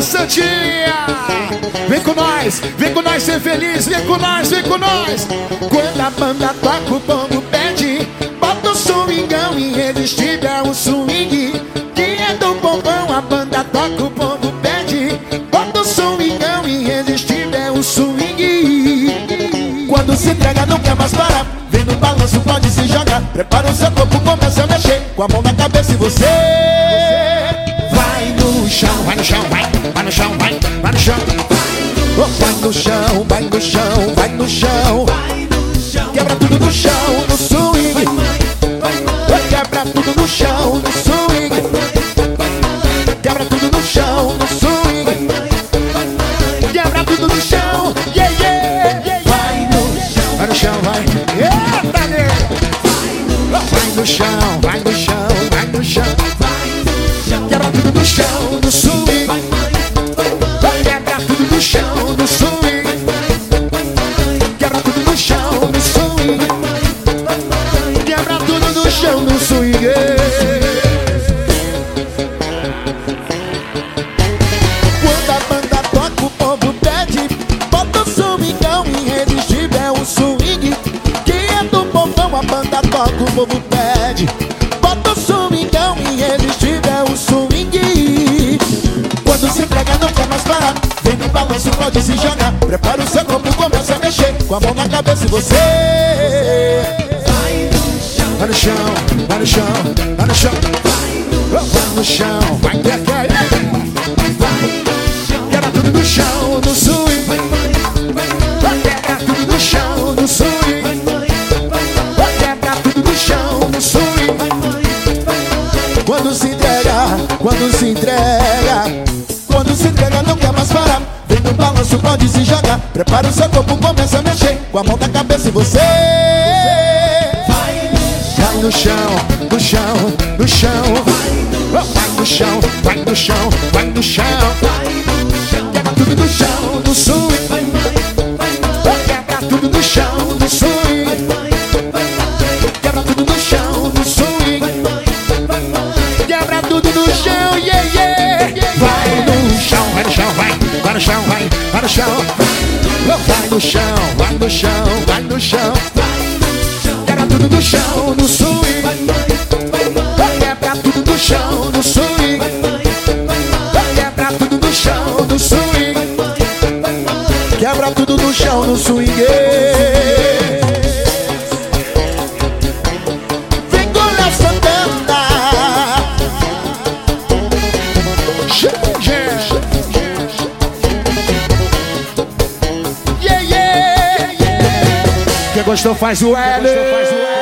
Santinha. Vem com nós, vem com nós ser feliz, vem com nós, vem com nós. Quando a banda toca o bongo pede, bota o swingão irresistível é o swing. Quem é do bombão, a banda toca o bongo pede, bota o swingão irresistível é o swing. Quando se entrega não quer mais parar, vem no balanço pode se jogar. Prepara o seu corpo, começa a mexer, com a mão na cabeça e você no chão, no swing. Oh, quebra tudo no chão, no swing. Quebra tudo no chão, no swing. Quebra tudo no chão, yeah, yeah. Vai no chão, vai no chão, vai. Eita. Oh, Vai no chão, vai no chão, vai no chão. Quebra tudo no chão, no swing. Quando a banda toca, o povo pede. Bota o swingão irresistível, é o swing. Quem é do povão, a banda toca, o povo pede. Bota o swingão irresistível, é o swing. Quando se entrega, não quer mais parar. Vem no balanço, pode se jogar. Prepara o seu corpo, começa a mexer. Com a mão na cabeça você. Vai no chão, vai no chão, vai no chão. Vai no chão, vai que Quebra tudo no chão, no swing. Quebra tudo no chão, no swing. Quebra tudo no chão, no swing. Quando se entrega, quando se entrega, quando se entrega não quer mais parar. Vem no balanço, pode se jogar. Prepara o seu corpo, começa a mexer. Com a mão na cabeça e você vai no chão, no chão, no chão. Vai no chão, vai no chão, vai no chão. Quebra tudo no chão, no swing. Quebra tudo no chão, no swing. Quebra tudo no chão, no swing. Quebra tudo no chão, yeah, yeah. Vai no chão, vai no chão, vai, vai no chão, vai, vai no chão. Vai no chão, vai no chão, vai no chão. Tudo no chão, no swing. Quebra tudo no chão, no swing. Quebra tudo no chão, no swing. Quebra tudo no chão, no swing. Gostou? Faz o L.